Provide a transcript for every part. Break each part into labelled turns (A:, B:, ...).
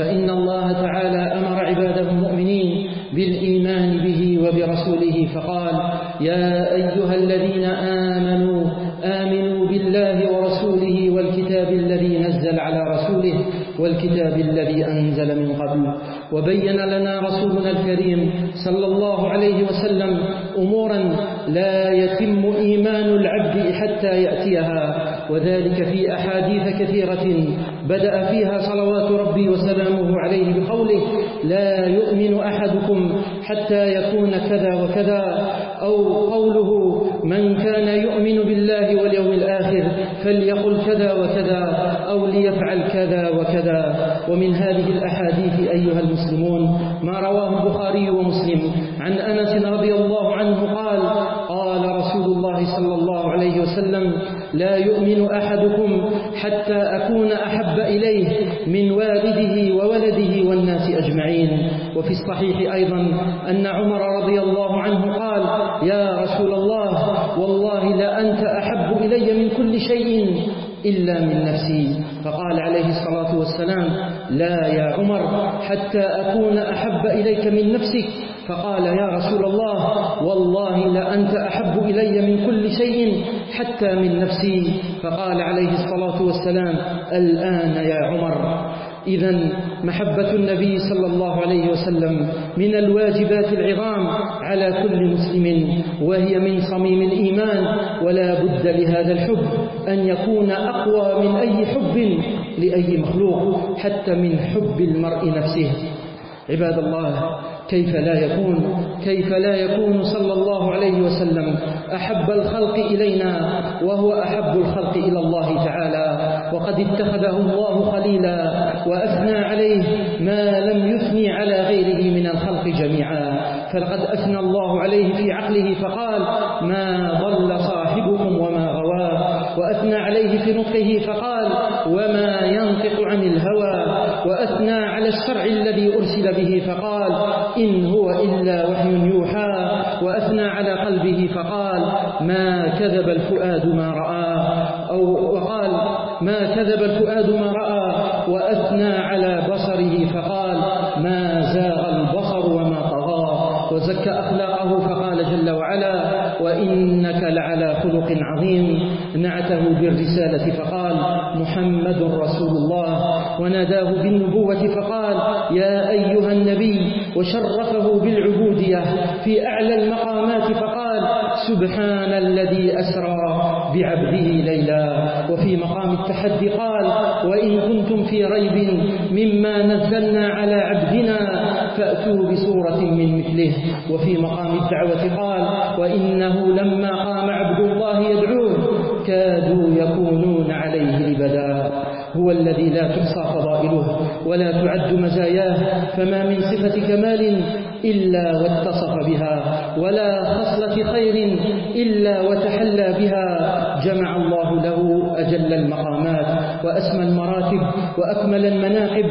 A: فإن الله تعالى أمر عباده المؤمنين بالإيمان به وبرسوله فقال يا أيها الذين آمنوا آمنوا بالله ورسوله والكتاب الذي نزل على رسوله والكتاب الذي أنزل من قبل وبين لنا رسولنا الكريم صلى الله عليه وسلم أمورا لا يتم إيمان العبد حتى يأتيها. وذلك في أحاديث كثيرة بدأ فيها صلوات ربي وسلامه عليه بقوله لا يؤمن أحدكم حتى يكون كذا وكذا أو قوله من كان يؤمن بالله واليوم الآخر فليقل كذا وكذا أو ليفعل كذا وكذا. ومن هذه الأحاديث أيها المسلمون ما رواه البخاري ومسلم. عن أنس رضي الله عنه قال الله صلى الله عليه وسلم لا يؤمن أحدكم حتى أكون أحب إليه من والده وولده والناس أجمعين. وفي الصحيح أيضا أن عمر رضي الله عنه قال يا رسول الله والله لأنت أحب إلي من كل شيء إلا من نفسي. فقال عليه الصلاة والسلام لا يا عمر حتى أكون أحب إليك من نفسك فقال يا رسول الله والله لأنت أحب إلي من كل شيء حتى من نفسي. فقال عليه الصلاة والسلام الآن يا عمر إذا محبة النبي صلى الله عليه وسلم من الواجبات العظام على كل مسلم وهي من صميم الإيمان ولا بد لهذا الحب أن يكون أقوى من أي حب لأي مخلوق حتى من حب المرء نفسه. عباد الله كيف لا يكون كيف لا يكون صلى الله عليه وسلم أحب الخلق إلينا وهو أحب الخلق إلى الله تعالى. وقد اتخذه الله خليلا وأثنى عليه ما لم يثني على غيره من الخلق جميعا. فلقد أثنى الله عليه في عقله فقال ما ضل صاحبكم وما غوى وأثنى عليه في نطقه فقال وما ينطق عن الهوى؟ وأثنى على الشرع الذي أرسل به فقال إن هو إلا وحي يوحى. وأثنى على قلبه فقال ما كذب الفؤاد ما رأى؟ أو وقال ما كذب الفؤاد ما رأى؟ وأثنى على بصره فقال ما زاغ البصر وما طغى؟ وزكى أخلاقه فقال جل وعلا وإنك لعلى خلق عظيم. نعته بالرسالة فقال محمد رسول الله. وناداه بالنبوة فقال يا أيها النبي وشرفه بالعبودية في أعلى المقامات فقال سبحان الذي أسرى. بعبده ليلا وفي مقام التحدي قال وإن كنتم في ريب مما نزلنا على عبدنا فأتوا بصورة من مثله. وفي مقام الدعوة قال وإنه لما قام عبد الله يدعوه كادوا يكونون عليه لبدا. هو الذي لا تحصى فضائله ولا تعد مزاياه. فما من صفة كمال إلا واتصف بها ولا خصلة خير إلا وتحلى بها. جمع الله له أجل المقامات وأسمى المراتب وأكمل المناقب.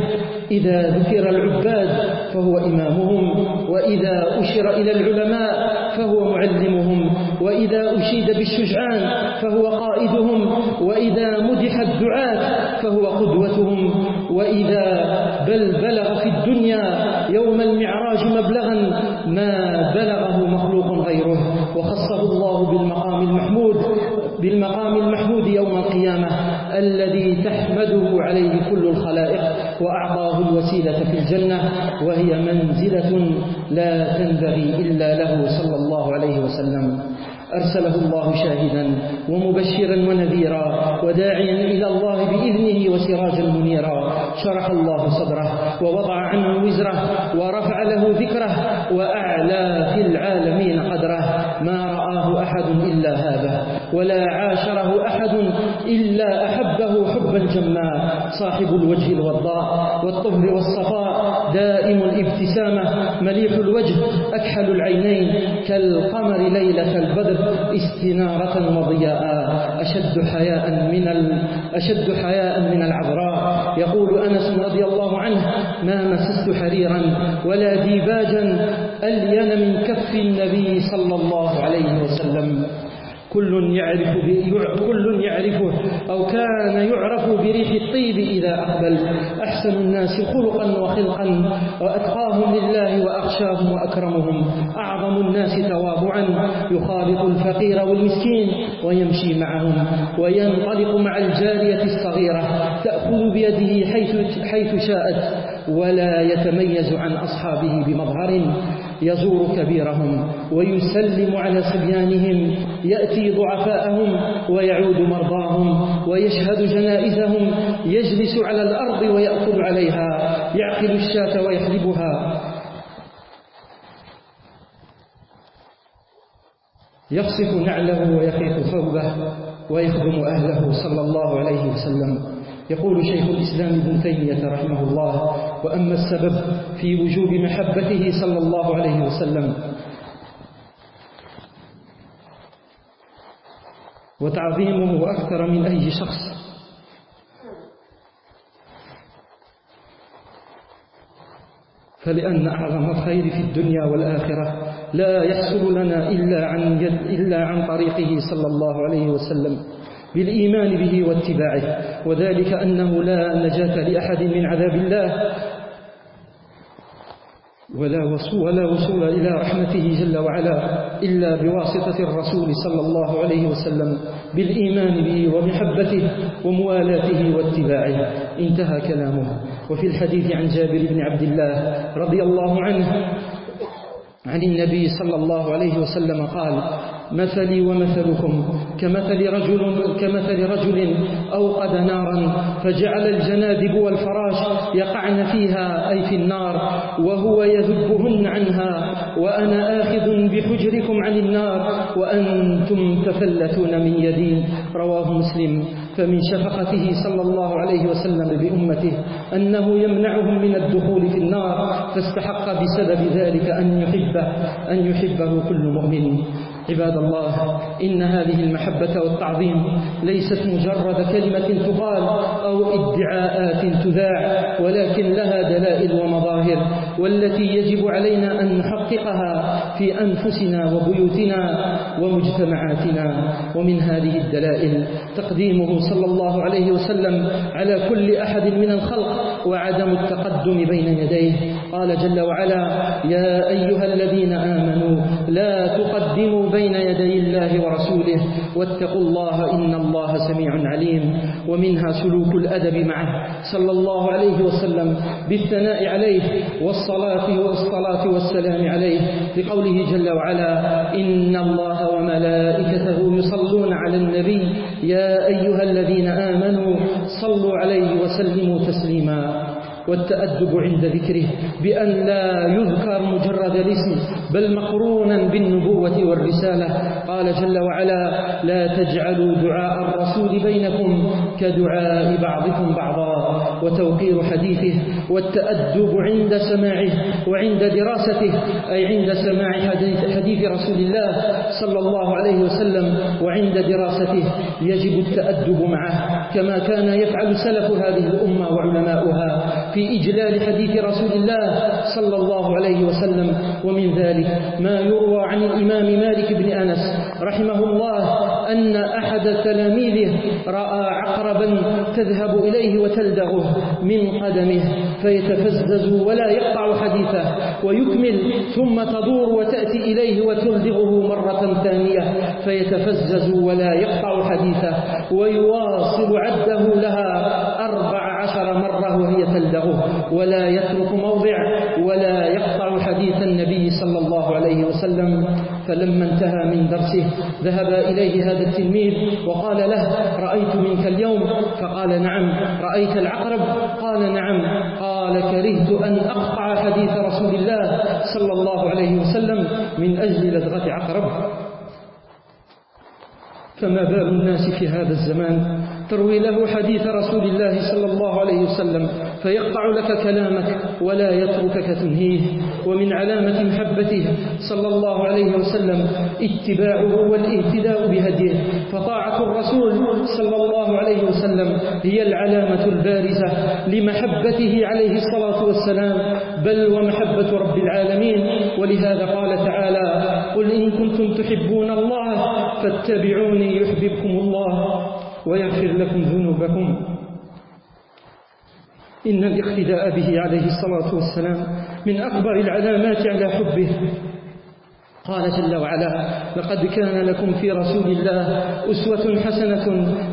A: إذا ذكر العباد فهو إمامهم وإذا أشر إلى العلماء فهو معلمهم وإذا أشيد بالشجعان فهو قائدهم وإذا مدح الدعاة فهو قدوتهم وإذا بل بلغ في الدنيا يوم المعراج مبلغا ما بلغه مخلوق غيره وخصه الله بالمقام المحمود بالمقام المحمود يوم القيامة الذي تحمده عليه كل الخلائق وأعطاه الوسيلة في الجنة وهي منزلة لا تنبغي إلا له صلى الله عليه وسلم. أرسله الله شاهدا ومبشرا ونذيرا وداعيا إلى الله بإذنه وسراجا منيرا. شرح الله صدره ووضع عنه وزره ورفع له ذكره وأعلى في العالمين قدره. ما رآه أحد إلا هذا ولا عاشره أحد إلا أحبه حبا جما. صاحب الوجه الوضاء والطهر والصفاء دائم الابتسامة. مليح الوجه أكحل العينين. كالقمر ليلة البدر. استنارة وضياء أشد حياء من أشد حياء من العذراء. يقول أنس رضي الله عنه ما مسست حريرا ولا ديباجا ألين من كف النبي صلى الله عليه وسلم. كل يعرف كل يعرفه أو كان يعرف بريح الطيب إذا أقبل. أحسن الناس خلقا وخلقا وأتقاهم لله وأخشاهم وأكرمهم. أعظم الناس تواضعا يخالط الفقير والمسكين ويمشي معهم وينطلق مع الجارية الصغيرة تأخذ بيده حيث, حيث شاءت ولا يتميز عن أصحابه بمظهر يزور كبيرهم ويسلم على صبيانهم يأتي ضعفاءهم ويعود مرضاهم ويشهد جنائزهم يجلس على الأرض ويأكل عليها يعقل الشاة ويحلبها يقصف نعله ويخيط ثوبه ويخدم أهله صلى الله عليه وسلم. يقول شيخ الإسلام ابن تيمية رحمه الله وأما السبب في وجوب محبته صلى الله عليه وسلم. وتعظيمه أكثر من أي شخص. فلأن أعظم الخير في الدنيا والآخرة لا يحصل لنا إلا عن, إلا عن طريقه صلى الله عليه وسلم. بالإيمان به واتباعه. وذلك أنه لا نجاة لأحد من عذاب الله. ولا وصول, ولا وصول إلى رحمته جل وعلا إلا بواسطة الرسول صلى الله عليه وسلم بالإيمان به ومحبته وموالاته واتباعه. انتهى كلامه. وفي الحديث عن جابر بن عبد الله رضي الله عنه عن النبي صلى الله عليه وسلم قال مثلي ومثلكم كمثل رجل كمثل رجل أوقد نارا فجعل الجنادب والفراش يقعن فيها أي في النار وهو يذبهن عنها وأنا آخذ بحجركم عن النار وأنتم تفلتون من يدي. رواه مسلم. فمن شفقته صلى الله عليه وسلم بأمته أنه يمنعهم من الدخول في النار فاستحق بسبب ذلك أن يحبه أن يحبه كل مؤمن. عباد الله إن هذه المحبة والتعظيم ليست مجرد كلمة تقال أو ادعاءات تذاع ولكن لها دلائل ومظاهر والتي يجب علينا أن نحققها في أنفسنا وبيوتنا ومجتمعاتنا. ومن هذه الدلائل تقديمه صلى الله عليه وسلم على كل أحد من الخلق وعدم التقدم بين يديه. قال جل وعلا يا أيها الذين آمنوا لا تقدموا بين يدي الله ورسوله واتقوا الله إن الله سميع عليم ومنها سلوك الأدب معه. صلى الله عليه وسلم بالثناء عليه والصلاة والصلاة والسلام عليه. لقوله جل وعلا إن الله وملائكته يصلون على النبي يا أيها الذين آمنوا صلوا عليه وسلموا تسليما. والتأدب عند ذكره بأن لا يذكر مجرد الاسم بل مقرونا بالنبوة والرسالة. قال جل وعلا لا تجعلوا دعاء الرسول بينكم كدعاء بعضكم بعضا. وتوقير حديثه والتأدب عند سماعه وعند دراسته أي عند سماع حديث رسول الله صلى الله عليه وسلم وعند دراسته. يجب التأدب معه كما كان يفعل سلف هذه الأمة وعلماؤها في إجلال حديث رسول الله صلى الله عليه وسلم. ومن ذلك ما يروى عن الإمام مالك بن أنس رحمه الله أن أحد تلاميذه رأى عقربا تذهب إليه وتلدغه من قدمه فيتفزز ولا يقطع حديثه ويكمل ثم تدور وتأتي إليه وتلدغه مرة ثانية فيتفزز ولا يقطع حديثه ويواصل عده لها. عشر مرة وهي تلدغه ولا يترك موضع ولا يقطع حديث النبي صلى الله عليه وسلم. فلما انتهى من درسه ذهب إليه هذا التلميذ وقال له رأيت منك اليوم؟ فقال نعم. رأيت العقرب؟ قال نعم. قال كرهت أن أقطع حديث رسول الله صلى الله عليه وسلم من أجل لدغة عقرب. فما بال الناس في هذا الزمان. تروي له حديث رسول الله صلى الله عليه وسلم فيقطع لك كلامك ولا يتركك تنهيه. ومن علامة محبته صلى الله عليه وسلم اتباعه والاهتداء بهديه. فطاعة الرسول صلى الله عليه وسلم هي العلامة البارزة لمحبته عليه الصلاة والسلام. بل ومحبة رب العالمين. ولهذا قال تعالى قل إن كنتم تحبون الله فاتبعوني يحببكم الله ويغفر لكم ذنوبكم. إن الاقتداء به عليه الصلاة والسلام من أكبر العلامات على حبه. قال جل وعلا لقد كان لكم في رسول الله أسوة حسنة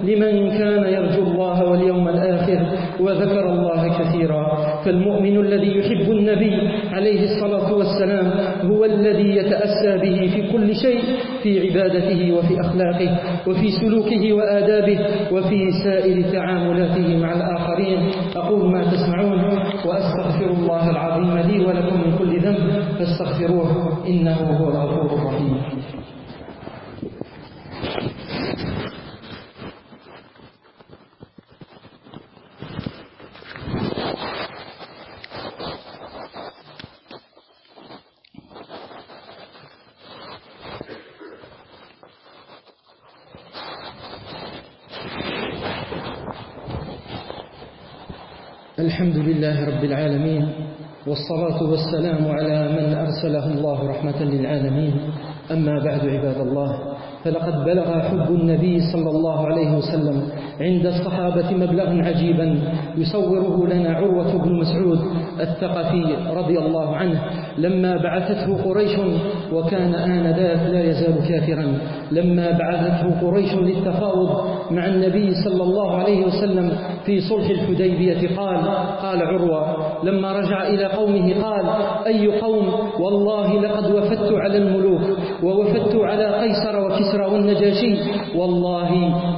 A: لمن كان يرجو الله واليوم الآخر وذكر الله كثيرا. فالمؤمن الذي يحب النبي عليه الصلاة والسلام هو الذي يتأسى به في كل شيء في عبادته وفي أخلاقه وفي سلوكه وآدابه وفي سائر تعاملاته مع الآخرين. أقول ما تسمعون وأستغفر الله العظيم لي ولكم من كل ذنب فاستغفروه إنه هو الغفور الرحيم. الحمد لله رب العالمين والصلاة والسلام على من أرسله الله رحمة للعالمين. أما بعد عباد الله فلقد بلغ حب النبي صلى الله عليه وسلم عند الصحابة مبلغا عجيبا يصوره لنا عروة بن مسعود الثقفي رضي الله عنه لما بعثته قريش وكان آنذاك لا يزال كافرا. لما بعثته قريش للتفاوض مع النبي صلى الله عليه وسلم في صلح الحديبية قال قال عروة لما رجع إلى قومه قال أي قوم؟ والله لقد وفدت على الملوك ووفدت على قيصر وكسرى والنجاشي. والله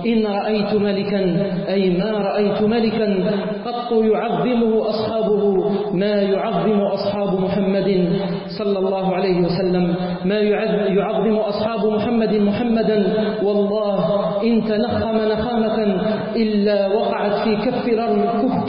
A: إن رأيت ملكا أي ما رأيت ملكا قط يعظمه أصحابه ما يعظم أصحاب محمد صلى الله عليه وسلم. ما يعظم أصحاب محمد محمدا والله إن تنخم نخامة إلا وقعت في كف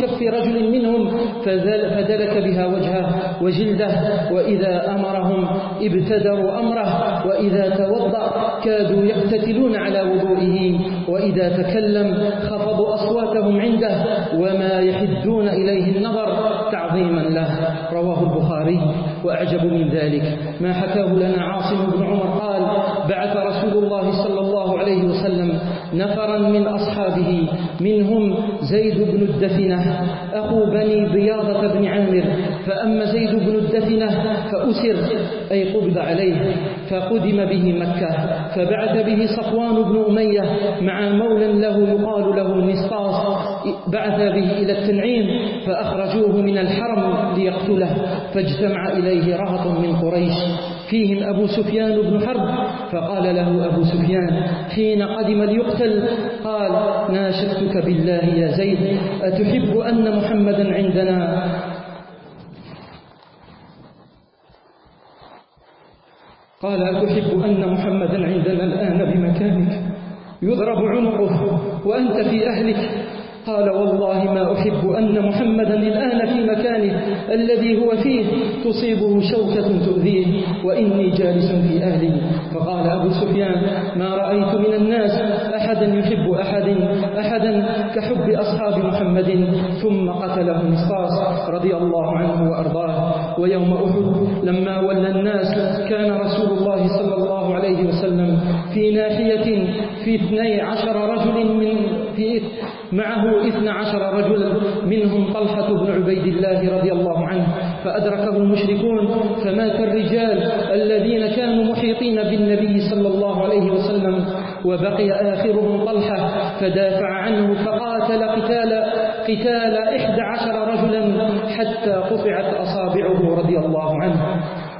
A: كف رجل منهم فدلك بها وجهه وجلده وإذا أمرهم ابتدروا أمره وإذا توضأ كادوا يقتتلون على وضوئه وإذا تكلم خفضوا أصواتهم عنده وما يحدون إليه النظر تعظيما له. رواه البخاري وأعجب من ذلك. ما حكاه لنا عاصم بن عمر قال بعث رسول الله صلى الله عليه وسلم نفرا من أصحابه. منهم زيد بن الدفنة أخو بني بياضة بن عامر. فأما زيد بن الدفنة فأسر أي قبض عليه فقدم به مكة فبعث به صفوان بن أمية مع مولى له يقال له نسطاس بعث به إلى التنعيم فأخرجوه من الحرم ليقتله فاجتمع إليه رهط من قريش. فيهم أبو سفيان بن حرب فقال له أبو سفيان حين قدم ليقتل قال ناشدتك بالله يا زيد أتحب أن محمدا عندنا؟ قال أتحب أن محمدا عندنا الآن بمكانك. يضرب عنقه وأنت في أهلك. قال والله ما أحب أن محمدا الآن في مكانه الذي هو فيه تصيبه شوكة تؤذيه وإني جالس في أهلي فقال أبو سفيان ما رأيت من الناس أحدا يحب أحد أحدا كحب أصحاب محمد. ثم قتله مصاص رضي الله عنه وأرضاه. ويوم أحد لما ولى الناس كان رسول الله صلى الله عليه وسلم في ناحية في اثني عشر رجل من في معه اثنى عشر رجلا منهم طلحة بن عبيد الله رضي الله عنه فأدركه المشركون فمات الرجال الذين كانوا محيطين بالنبي صلى الله عليه وسلم وبقي آخرهم طلحة فدافع عنه فقاتل قتال قتال إحدى عشر رجلا حتى قطعت أصابعه رضي الله عنه.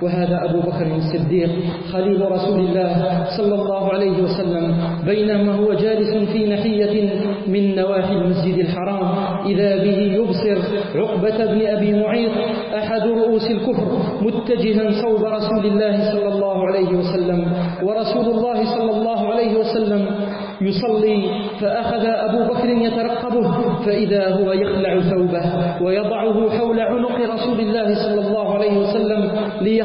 A: وهذا أبو بكر الصديق خليل رسول الله صلى الله عليه وسلم. بينما هو جالس في ناحية من نواحي المسجد الحرام إذا به يبصر عقبة بن أبي معيط أحد رؤوس الكفر متجها صوب رسول الله صلى الله عليه وسلم. ورسول الله صلى الله عليه وسلم يصلي فأخذ أبو بكر يترقبه فإذا هو يخلع ثوبه ويضعه حول عنق رسول الله صلى الله عليه وسلم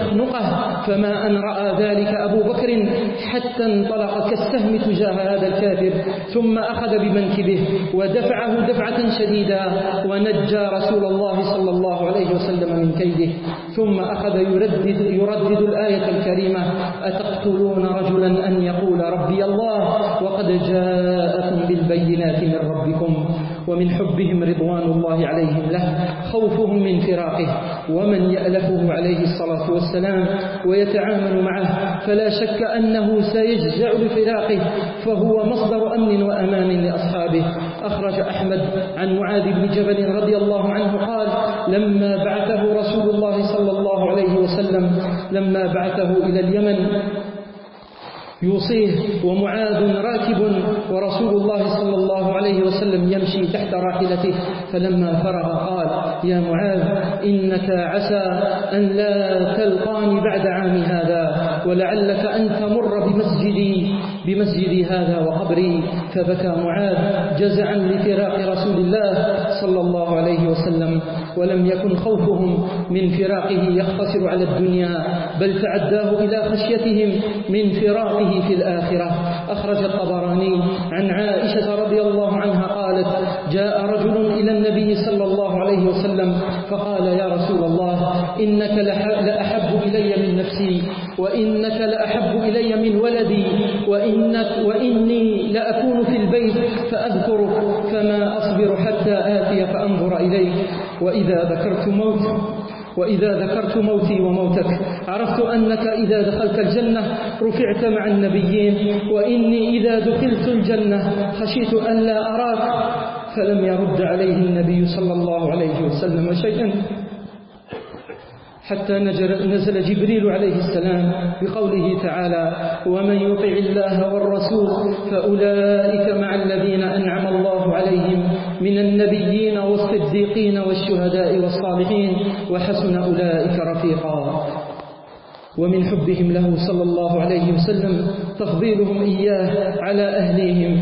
A: ليخنقه فما أن رأى ذلك أبو بكر حتى انطلق كالسهم تجاه هذا الكافر ثم أخذ بمنكبه ودفعه دفعة شديدة ونجى رسول الله صلى الله عليه وسلم من كيده ثم أخذ يردد, يردد الآية الكريمة أتقتلون رجلا أن يقول ربي الله وقد جاءكم بالبينات من ربكم؟ ومن حبهم رضوان الله عليهم له خوفهم من فراقه ومن يألفه عليه الصلاة والسلام ويتعامل معه فلا شك أنه سيجزع لفراقه فهو مصدر أمن وأمان لأصحابه. أخرج أحمد عن معاذ بن جبل رضي الله عنه قال لما بعثه رسول الله صلى الله عليه وسلم لما بعثه إلى اليمن يوصيه ومعاذ راكب ورسول الله صلى الله عليه وسلم يمشي تحت راحلته فلما فرغ قال يا معاذ إنك عسى أن لا تلقاني بعد عام هذا ولعلك أن تمر بمسجدي. بمسجدي هذا وقبري فبكى معاذ جزعا لفراق رسول الله صلى الله عليه وسلم ولم يكن خوفهم من فراقه يقتصر على الدنيا بل تعداه إلى خشيتهم من فراقه في الآخرة. أخرج الطبراني عن عائشة رضي الله عنها قالت جاء رجل إلى النبي صلى الله عليه وسلم فقال يا رسول الله إنك لأحب إلي من نفسي وإنك لأحب إلي من ولدي وإنك وإني لأكون في البيت فأذكرك فما أصبر حتى آتي فأنظر إليك. وإذا ذكرت موت وإذا ذكرت موتي وموتك عرفت أنك إذا دخلت الجنة رفعت مع النبيين وإني إذا دخلت الجنة خشيت أن لا أراك. فلم يرد عليه النبي صلى الله عليه وسلم شيئا. حتى نزل جبريل عليه السلام بقوله تعالى ومن يطع الله والرسول فأولئك مع الذين أنعم الله عليهم من النبيين والصديقين والشهداء والصالحين وحسن أولئك رفيقا. ومن حبهم له صلى الله عليه وسلم تفضيلهم إياه على أهليهم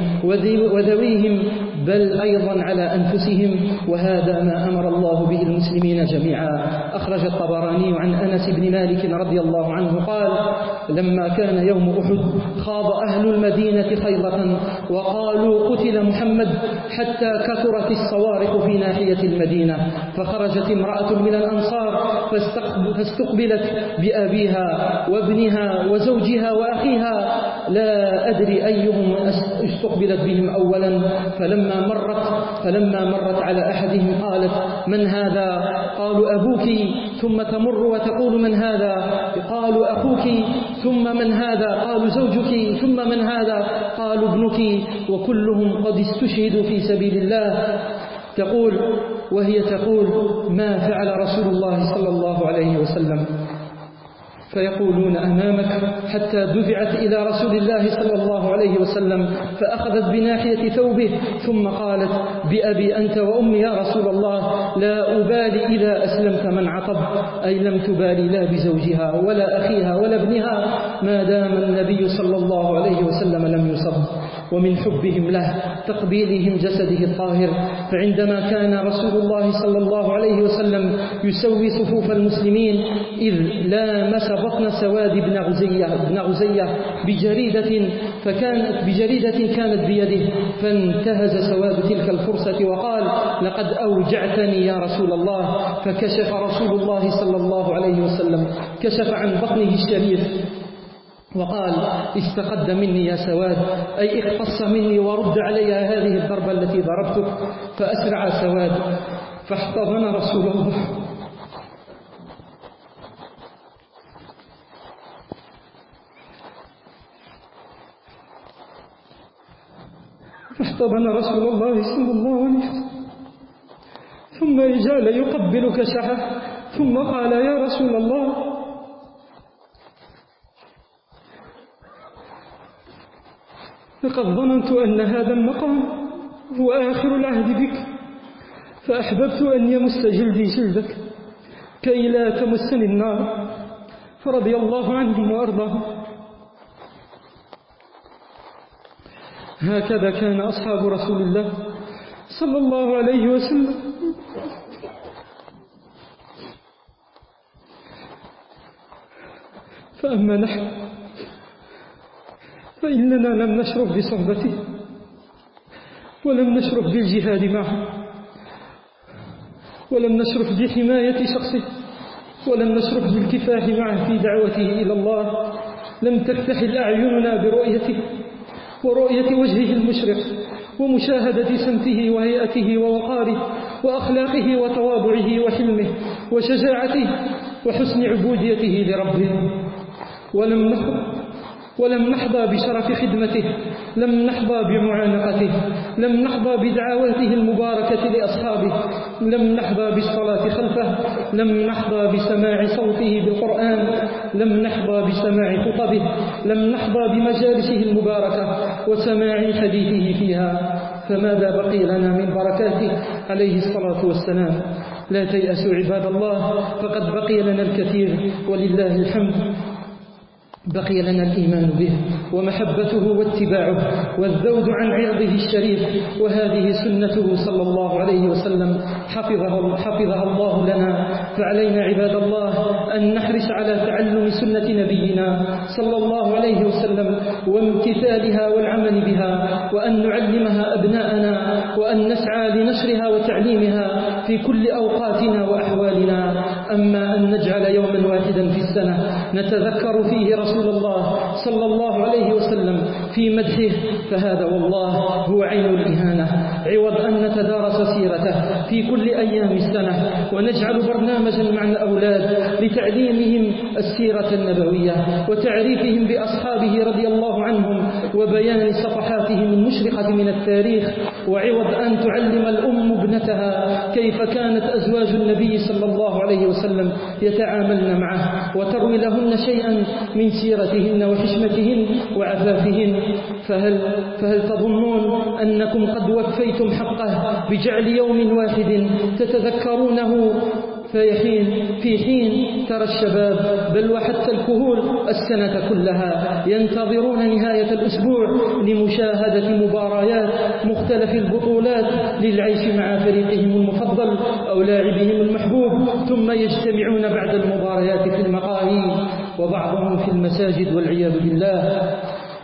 A: وذويهم بل أيضا على أنفسهم وهذا ما أمر الله به المسلمين جميعا. أخرج الطبراني عن أنس بن مالك رضي الله عنه قال لما كان يوم أحد خاض أهل المدينة خيضة وقالوا قتل محمد حتى كثرت الصوارق في ناحية المدينة. فخرجت امرأة من الأنصار فاستقبلت بأبيها وابنها وزوجها وأخيها لا أدري أيهم استقبلت بهم أولا فلما مرت فلما مرت على أحدهم قالت من هذا؟ قالوا أبوك. ثم تمر وتقول من هذا؟ قالوا أخوك. ثم من هذا؟ قالوا زوجك. ثم من هذا؟ قالوا ابنك. وكلهم قد استشهدوا في سبيل الله. تقول وهي تقول ما فعل رسول الله صلى الله عليه وسلم؟ فيقولون أمامك حتى دفعت إلى رسول الله صلى الله عليه وسلم فأخذت بناحية ثوبه ثم قالت بأبي أنت وأمي يا رسول الله لا أبالي إذا أسلمت من عطب أي لم تبالي لا بزوجها ولا أخيها ولا ابنها ما دام النبي صلى الله عليه وسلم لم يصب. ومن حبهم له تقبيلهم جسده الطاهر. فعندما كان رسول الله صلى الله عليه وسلم يسوي صفوف المسلمين إذ لامس بطن سواد بن غزية, بن غزية بجريدة فكانت بجريدة كانت بيده فانتهز سواد تلك الفرصة وقال لقد أوجعتني يا رسول الله. فكشف رسول الله صلى الله عليه وسلم كشف عن بطنه الشريف. وقال استقد مني يا سواد أي اقتص مني ورد علي هذه الضربة التي ضربتك فأسرع سواد فاحتضن رسول الله. فاحتضن رسول الله صلى الله عليه وسلم. ثم جعل يقبل كشحه ثم قال يا رسول الله لقد ظننت أن هذا المقام هو آخر العهد بك فأحببت أن يمس جلدي جلدك كي لا تمسني النار فرضي الله عنهم وأرضاهم هكذا كان أصحاب رسول الله صلى الله عليه وسلم. فأما نحن فإننا لم نشرف بصحبته ولم نشرف بالجهاد معه ولم نشرف بحماية شخصه ولم نشرف بالكفاح معه في دعوته إلى الله لم تكتحل أعيننا برؤيته ورؤية وجهه المشرق ومشاهدة سمته وهيئته ووقاره وأخلاقه وتواضعه وحلمه وشجاعته وحسن عبوديته لربه ولم نخرج ولم نحظى بشرف خدمته لم نحظى بمعانقته لم نحظى بدعواته المباركة لأصحابه لم نحظى بالصلاة خلفه لم نحظى بسماع صوته بالقرآن لم نحظى بسماع خطبه لم نحظى بمجالسه المباركة وسماع حديثه فيها. فماذا بقي لنا من بركاته؟ عليه الصلاة والسلام. لا تيأسوا عباد الله فقد بقي لنا الكثير ولله الحمد. بقي لنا الإيمان به ومحبته واتباعه والذود عن عرضه الشريف وهذه سنته صلى الله عليه وسلم. حفظها, حفظها الله لنا. فعلينا عباد الله أن نحرص على تعلم سنة نبينا صلى الله عليه وسلم وامتثالها والعمل بها وأن نعلمها أبناءنا وأن نسعى لنشرها وتعليمها في كل أوقاتنا وأحوالنا. أما أن نجعل يوما واحدا السنة نتذكر فيه رسول الله صلى الله عليه وسلم في مدحه فهذا والله هو عين الإهانة. عوض أن نتدارس سيرته في كل أيام السنة ونجعل برنامجا مع الأولاد لتعليمهم السيرة النبوية وتعريفهم بأصحابه رضي الله عنهم وبيان صفحاتهم المشرقة من التاريخ وعوض أن تعلم الأم ابنتها كيف كانت أزواج النبي صلى الله عليه وسلم يتعاملن معه. وتروي لهن شيئا من سيرتهن وحشمتهن وعفافهن. فهل, فهل تظنون أنكم قد وفيتم حقه بجعل يوم واحد تتذكرونه في حين في حين ترى الشباب بل وحتى الكهول السنة كلها. ينتظرون نهاية الأسبوع لمشاهدة مباريات مختلف البطولات للعيش مع فريقهم المفضل أو لاعبهم المحبوب. ثم يجتمعون بعد المباريات في المقاهي وبعضهم في المساجد والعياذ بالله.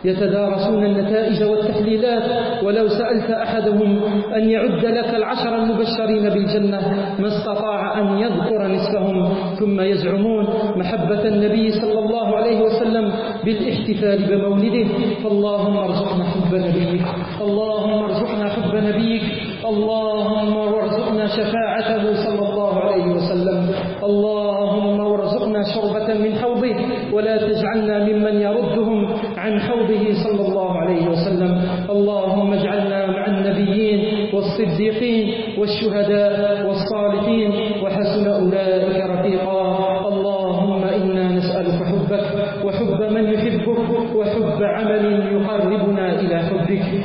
A: يتدارسون النتائج والتحليلات ولو سألت أحدهم أن يعد لك العشر المبشرين بالجنة ما استطاع أن يذكر نسبهم ثم يزعمون محبة النبي صلى الله عليه وسلم بالاحتفال بمولده فاللهم ارزقنا حب نبيك اللهم ارزقنا حب نبيك اللهم وارزقنا شفاعته صلى الله عليه وسلم اللهم شربة من حوضه ولا تجعلنا ممن يردهم عن حوضه صلى الله عليه وسلم. اللهم اجعلنا مع النبيين والصديقين والشهداء والصالحين وحسن أولئك رفيقا. اللهم إنا نسألك حبك وحب من يحبك وحب عمل يقربنا إلى حبك.